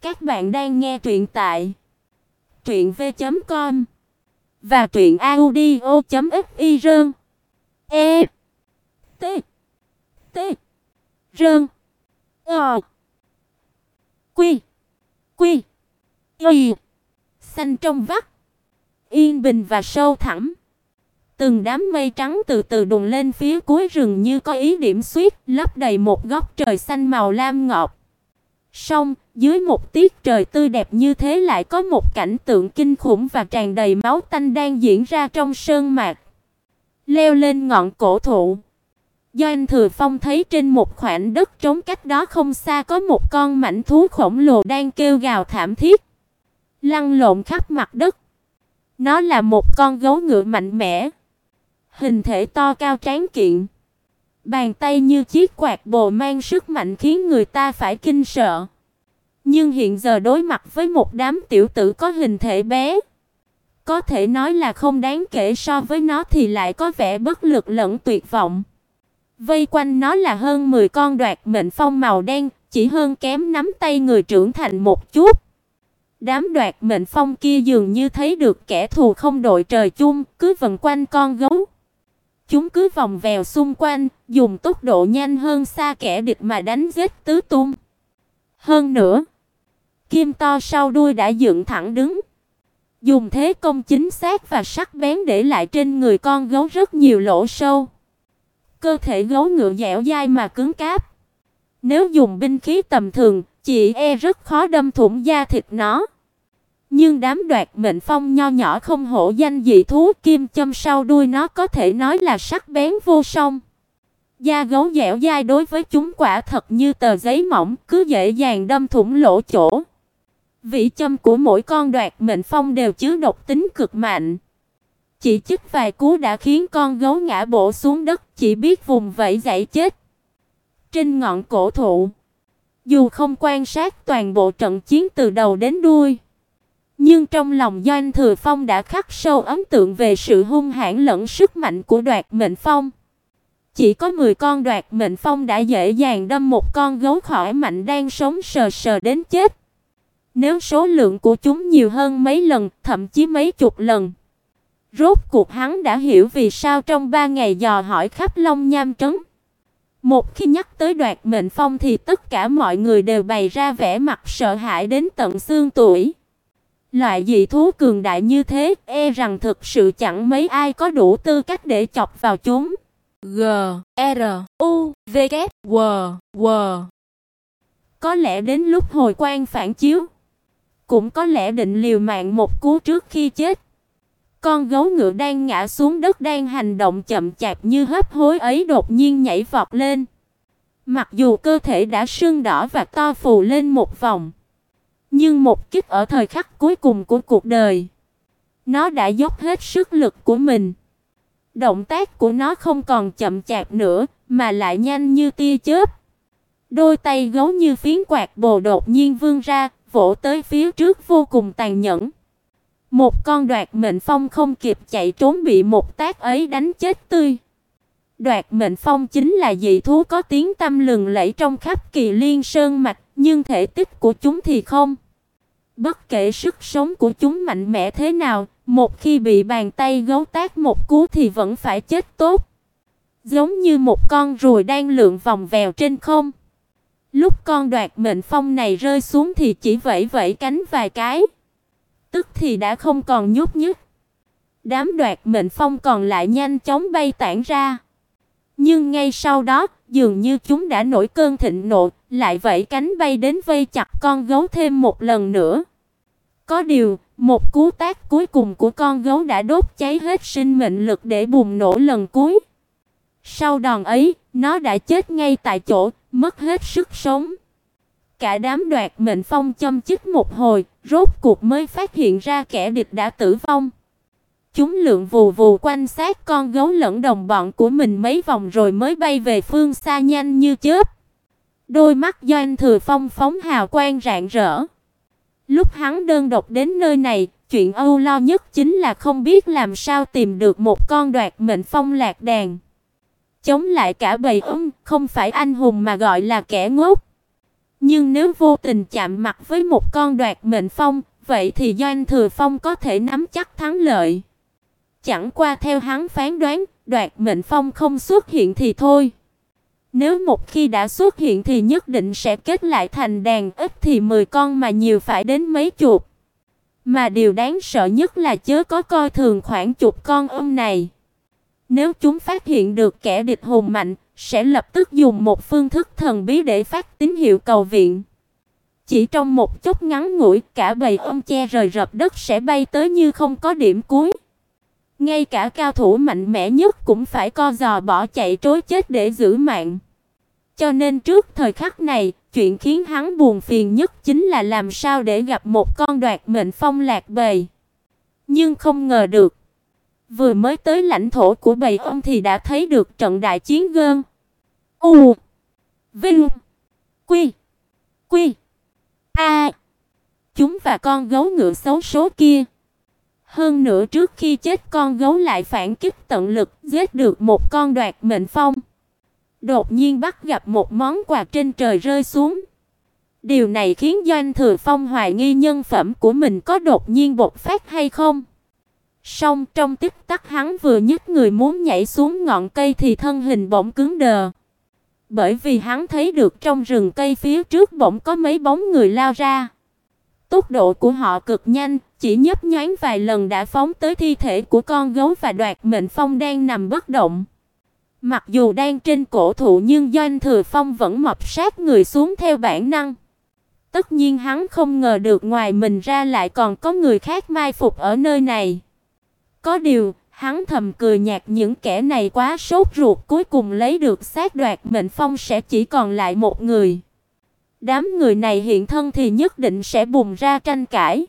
Các bạn đang nghe truyện tại truyện v.com và truyện audio.fiz. E T T Rơn Ờ Quy Quy Y Xanh trong vắt Yên bình và sâu thẳm Từng đám mây trắng từ từ đùng lên phía cuối rừng như có ý điểm xuyết, lấp đầy một góc trời xanh màu lam ngọc. Song, dưới một tiết trời tươi đẹp như thế lại có một cảnh tượng kinh khủng và tràn đầy máu tanh đang diễn ra trong sơn mạc. Leo lên ngọn cổ thụ. Do anh Thừa Phong thấy trên một khoảng đất trống cách đó không xa có một con mảnh thú khổng lồ đang kêu gào thảm thiết, lăn lộn khắp mặt đất. Nó là một con gấu ngựa mạnh mẽ, hình thể to cao tráng kiện, bàn tay như chiếc quạt bồ mang sức mạnh khiến người ta phải kinh sợ. Nhưng hiện giờ đối mặt với một đám tiểu tử có hình thể bé, có thể nói là không đáng kể so với nó thì lại có vẻ bất lực lẫn tuyệt vọng. Vây quanh nó là hơn 10 con đoạt mệnh phong màu đen, chỉ hơn kém nắm tay người trưởng thành một chút. Đám đoạt mệnh phong kia dường như thấy được kẻ thù không đội trời chung, cứ vần quanh con gấu. Chúng cứ vòng vèo xung quanh, dùng tốc độ nhanh hơn xa kẻ địch mà đánh giết tứ tung. Hơn nữa, kim to sau đuôi đã dựng thẳng đứng, dùng thế công chính xác và sắc bén để lại trên người con gấu rất nhiều lỗ sâu. Cơ thể gấu ngựa dẻo dai mà cứng cáp. Nếu dùng binh khí tầm thường, chỉ e rất khó đâm thủng da thịt nó. Nhưng đám đoạt mệnh phong nho nhỏ không hổ danh dị thú kim châm sau đuôi nó có thể nói là sắc bén vô song. Da gấu dẻo dai đối với chúng quả thật như tờ giấy mỏng, cứ dễ dàng đâm thủng lỗ chỗ. Vị châm của mỗi con đoạt mệnh phong đều chứa độc tính cực mạnh. Chỉ chích vài cú đã khiến con gấu ngã bổ xuống đất, chỉ biết vùng vẫy giải chết. Trên ngọn cổ thụ, dù không quan sát toàn bộ trận chiến từ đầu đến đuôi, nhưng trong lòng Doanh Thừa Phong đã khắc sâu ấn tượng về sự hung hãn lẫn sức mạnh của Đoạt Mệnh Phong. Chỉ có 10 con Đoạt Mệnh Phong đã dễ dàng đâm một con gấu khỏi mạnh đang sống sờ sờ đến chết. Nếu số lượng của chúng nhiều hơn mấy lần, thậm chí mấy chục lần. Rốt cuộc hắn đã hiểu vì sao trong ba ngày dò hỏi khắp Long Nham trấn. Một khi nhắc tới Đoạt Mệnh Phong thì tất cả mọi người đều bày ra vẻ mặt sợ hãi đến tận xương tuổi. Loại dị thú cường đại như thế, e rằng thực sự chẳng mấy ai có đủ tư cách để chọc vào chúng. G R U V K W W Có lẽ đến lúc hồi quan phản chiếu, cũng có lẽ định liều mạng một cú trước khi chết. Con gấu ngựa đang ngã xuống đất đang hành động chậm chạp như hấp hối ấy đột nhiên nhảy vọt lên. Mặc dù cơ thể đã sưng đỏ và to phù lên một vòng, nhưng một kích ở thời khắc cuối cùng của cuộc đời, nó đã dốc hết sức lực của mình. Động tác của nó không còn chậm chạp nữa, mà lại nhanh như tia chớp. Đôi tay gấu như phiến quạt bồ đột nhiên vươn ra, vỗ tới phía trước vô cùng tàn nhẫn. Một con đoạt mệnh phong không kịp chạy trốn bị một tác ấy đánh chết tươi. Đoạt mệnh phong chính là dị thú có tiếng tăm lừng lẫy trong khắp kỳ liên sơn mạch, nhưng thể tích của chúng thì không. Bất kể sức sống của chúng mạnh mẽ thế nào, một khi bị bàn tay gấu tác một cú thì vẫn phải chết tốt. Giống như một con ruồi đang lượn vòng vèo trên không. Lúc con đoạt mệnh phong này rơi xuống thì chỉ vẫy vẫy cánh vài cái, tức thì đã không còn nhúc nhích. Đám đoạt mệnh phong còn lại nhanh chóng bay tản ra. Nhưng ngay sau đó, dường như chúng đã nổi cơn thịnh nộ, lại vẫy cánh bay đến vây chặt con gấu thêm một lần nữa. Có điều, một cú tác cuối cùng của con gấu đã đốt cháy hết sinh mệnh lực để bùng nổ lần cuối. Sau đòn ấy, nó đã chết ngay tại chỗ, mất hết sức sống. Cả đám đoạt mệnh phong châm chích một hồi, rốt cuộc mới phát hiện ra kẻ địch đã tử vong. Chúng lượn vù vù quanh sát con gấu lẫn đồng bọn của mình mấy vòng rồi mới bay về phương xa nhanh như chớp. Đôi mắt Doanh Thừa Phong phóng hào quang rạng rỡ. Lúc hắn đơn độc đến nơi này, chuyện âu lo nhất chính là không biết làm sao tìm được một con đoạt mệnh phong lạc đàn. Chống lại cả bầy ưng, không phải anh hùng mà gọi là kẻ ngốc. Nhưng nếu vô tình chạm mặt với một con đoạt mệnh phong, vậy thì Doanh Thừa Phong có thể nắm chắc thắng lợi. Chẳng qua theo hắn phán đoán, đoạt mệnh phong không xuất hiện thì thôi. Nếu một khi đã xuất hiện thì nhất định sẽ kết lại thành đàn ít thì 10 con mà nhiều phải đến mấy chục. Mà điều đáng sợ nhất là chớ có coi thường khoảng chục con ôm này. Nếu chúng phát hiện được kẻ địch hùng mạnh, sẽ lập tức dùng một phương thức thần bí để phát tín hiệu cầu viện. Chỉ trong một chốc ngắn ngủi, cả bầy ôm che rời rập đất sẽ bay tới như không có điểm cuối. Ngay cả cao thủ mạnh mẽ nhất cũng phải co giò bỏ chạy trối chết để giữ mạng. Cho nên trước thời khắc này, chuyện khiến hắn buồn phiền nhất chính là làm sao để gặp một con đoạt mệnh phong lạc bầy. Nhưng không ngờ được, vừa mới tới lãnh thổ của bầy ông thì đã thấy được trận đại chiến gơn. U Vinh Quy Quy A Chúng và con gấu ngựa xấu số kia hơn nữa trước khi chết con gấu lại phản kích tận lực, giết được một con đoạt mệnh phong. Đột nhiên bắt gặp một món quà trên trời rơi xuống. Điều này khiến Doanh Thừa Phong hoài nghi nhân phẩm của mình có đột nhiên bộc phát hay không. Song trong tích tắc hắn vừa nhấc người muốn nhảy xuống ngọn cây thì thân hình bỗng cứng đờ. Bởi vì hắn thấy được trong rừng cây phía trước bỗng có mấy bóng người lao ra. Tốc độ của họ cực nhanh, chỉ nhấp nhoáng vài lần đã phóng tới thi thể của con gấu và đoạt mệnh phong đang nằm bất động. Mặc dù đang trên cổ thụ nhưng Doanh Thừa Phong vẫn mập sát người xuống theo bản năng. Tất nhiên hắn không ngờ được ngoài mình ra lại còn có người khác mai phục ở nơi này. Có điều, hắn thầm cười nhạt những kẻ này quá sốt ruột cuối cùng lấy được xác đoạt mệnh phong sẽ chỉ còn lại một người. Đám người này hiện thân thì nhất định sẽ bùng ra tranh cãi.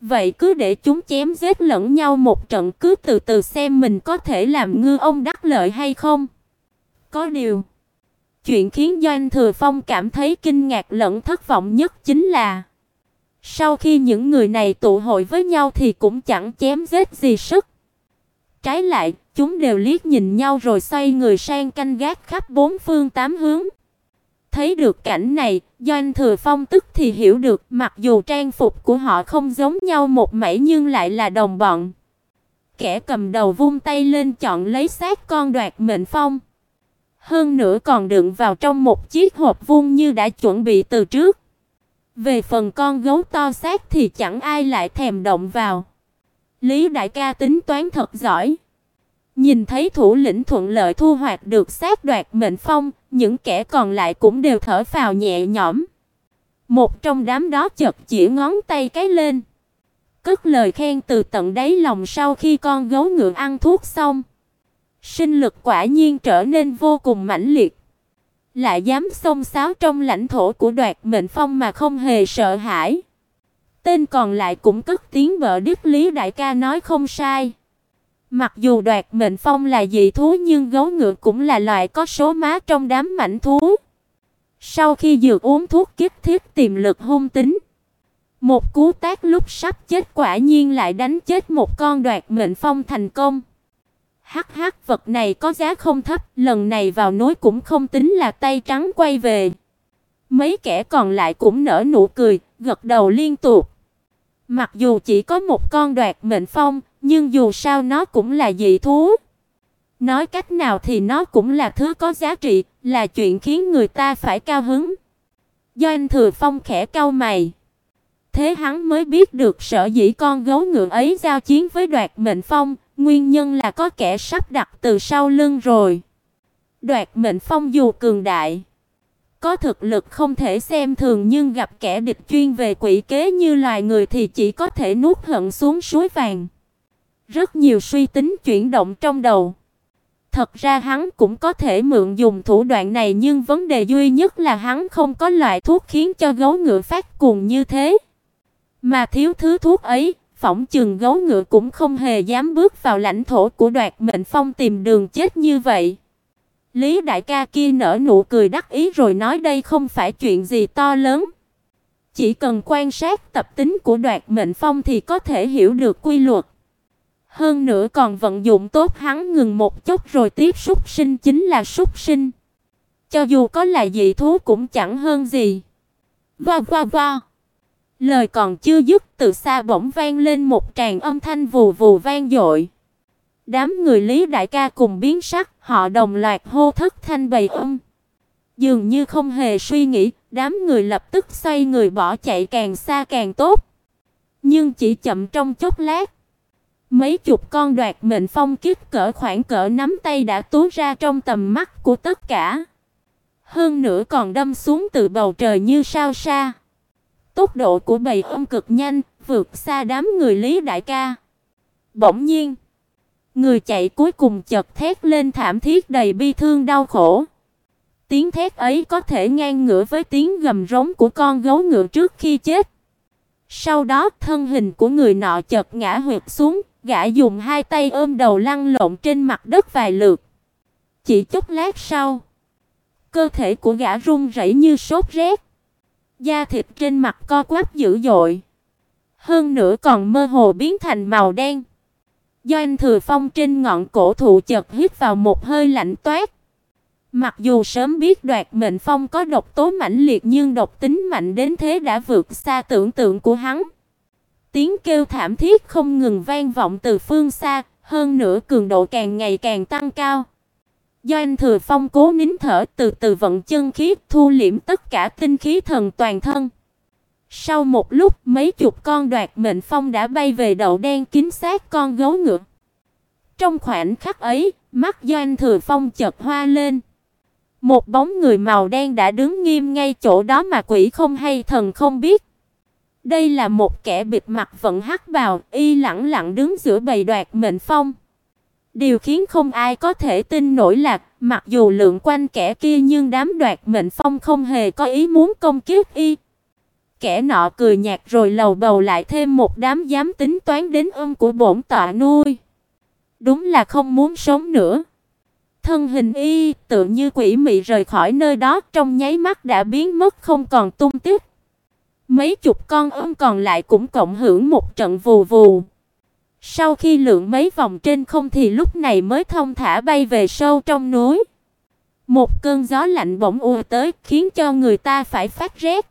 Vậy cứ để chúng chém giết lẫn nhau một trận cứ từ từ xem mình có thể làm ngư ông đắc lợi hay không. Có điều, chuyện khiến Doanh Thừa Phong cảm thấy kinh ngạc lẫn thất vọng nhất chính là sau khi những người này tụ hội với nhau thì cũng chẳng chém giết gì sức. Trái lại, chúng đều liếc nhìn nhau rồi xoay người sang canh gác khắp bốn phương tám hướng. Thấy được cảnh này, Doanh Thừa Phong tức thì hiểu được, mặc dù trang phục của họ không giống nhau một mảy nhưng lại là đồng bọn. Kẻ cầm đầu vung tay lên chọn lấy xác con đoạt mệnh phong. Hơn nữa còn đựng vào trong một chiếc hộp vuông như đã chuẩn bị từ trước. Về phần con gấu to xác thì chẳng ai lại thèm động vào. Lý đại ca tính toán thật giỏi. Nhìn thấy thủ lĩnh thuận lợi thu hoạch được sát đoạt mệnh phong, những kẻ còn lại cũng đều thở phào nhẹ nhõm. Một trong đám đó chợt chỉ ngón tay cái lên, cất lời khen từ tận đáy lòng sau khi con gấu ngựa ăn thuốc xong. Sinh lực quả nhiên trở nên vô cùng mãnh liệt. Lại dám xông xáo trong lãnh thổ của đoạt mệnh phong mà không hề sợ hãi. Tên còn lại cũng cất tiếng vợ Đức Lý đại ca nói không sai. Mặc dù đoạt mệnh phong là dị thú nhưng gấu ngựa cũng là loại có số má trong đám mảnh thú. Sau khi dược uống thuốc kích thiết tiềm lực hung tính, một cú tác lúc sắp chết quả nhiên lại đánh chết một con đoạt mệnh phong thành công. Hắc hắc vật này có giá không thấp, lần này vào núi cũng không tính là tay trắng quay về. Mấy kẻ còn lại cũng nở nụ cười, gật đầu liên tục. Mặc dù chỉ có một con đoạt mệnh phong, nhưng dù sao nó cũng là dị thú. Nói cách nào thì nó cũng là thứ có giá trị, là chuyện khiến người ta phải cao hứng. Do anh Thừa Phong khẽ cau mày. Thế hắn mới biết được sở dĩ con gấu ngựa ấy giao chiến với Đoạt Mệnh Phong, nguyên nhân là có kẻ sắp đặt từ sau lưng rồi. Đoạt Mệnh Phong dù cường đại, có thực lực không thể xem thường nhưng gặp kẻ địch chuyên về quỷ kế như loài người thì chỉ có thể nuốt hận xuống suối vàng. Rất nhiều suy tính chuyển động trong đầu. Thật ra hắn cũng có thể mượn dùng thủ đoạn này nhưng vấn đề duy nhất là hắn không có loại thuốc khiến cho gấu ngựa phát cuồng như thế. Mà thiếu thứ thuốc ấy, phỏng chừng gấu ngựa cũng không hề dám bước vào lãnh thổ của Đoạt Mệnh Phong tìm đường chết như vậy. Lý đại ca kia nở nụ cười đắc ý rồi nói đây không phải chuyện gì to lớn. Chỉ cần quan sát tập tính của Đoạt Mệnh Phong thì có thể hiểu được quy luật. Hơn nữa còn vận dụng tốt hắn ngừng một chút rồi tiếp xúc sinh chính là súc sinh. Cho dù có là dị thú cũng chẳng hơn gì. Va va va. Lời còn chưa dứt, từ xa bỗng vang lên một tràng âm thanh vù vù vang dội. Đám người Lý đại ca cùng biến sắc, họ đồng loạt hô thất thanh bầy âm. Dường như không hề suy nghĩ, đám người lập tức xoay người bỏ chạy càng xa càng tốt. Nhưng chỉ chậm trong chốc lát, mấy chục con đoạt mệnh phong kiếp cỡ khoảng cỡ nắm tay đã túa ra trong tầm mắt của tất cả. Hơn nữa còn đâm xuống từ bầu trời như sao xa. Tốc độ của bầy ong cực nhanh, vượt xa đám người Lý đại ca. Bỗng nhiên, người chạy cuối cùng chợt thét lên thảm thiết đầy bi thương đau khổ. Tiếng thét ấy có thể ngang ngửa với tiếng gầm rống của con gấu ngựa trước khi chết. Sau đó, thân hình của người nọ chợt ngã huỵch xuống, gã dùng hai tay ôm đầu lăn lộn trên mặt đất vài lượt. Chỉ chút lát sau, cơ thể của gã run rẩy như sốt rét. Da thịt trên mặt co quắp dữ dội, hơn nữa còn mơ hồ biến thành màu đen. Doanh Thừa Phong trên ngọn cổ thụ chợt hít vào một hơi lạnh toát. Mặc dù sớm biết đoạt mệnh phong có độc tố mãnh liệt nhưng độc tính mạnh đến thế đã vượt xa tưởng tượng của hắn. Tiếng kêu thảm thiết không ngừng vang vọng từ phương xa, hơn nữa cường độ càng ngày càng tăng cao. Doanh Thừa Phong cố nín thở, từ từ vận chân khí, thu liễm tất cả tinh khí thần toàn thân. Sau một lúc, mấy chục con đoạt mệnh phong đã bay về đậu đen kín sát con gấu ngựa. Trong khoảnh khắc ấy, mắt Doanh Thừa Phong chợt hoa lên. Một bóng người màu đen đã đứng nghiêm ngay chỗ đó mà quỷ không hay thần không biết. Đây là một kẻ bịt mặt vận hắc bào, y lẳng lặng đứng giữa bầy đoạt mệnh phong. Điều khiến không ai có thể tin nổi là, mặc dù lượng quanh kẻ kia nhưng đám đoạt mệnh phong không hề có ý muốn công kiếp y. Kẻ nọ cười nhạt rồi lầu bầu lại thêm một đám dám tính toán đến âm của bổn tọa nuôi. Đúng là không muốn sống nữa. Thân hình y tự như quỷ mị rời khỏi nơi đó, trong nháy mắt đã biến mất không còn tung tích. Mấy chục con ong còn lại cũng cộng hưởng một trận vù vù. Sau khi lượn mấy vòng trên không thì lúc này mới thông thả bay về sâu trong núi. Một cơn gió lạnh bỗng ùa tới, khiến cho người ta phải phát rét.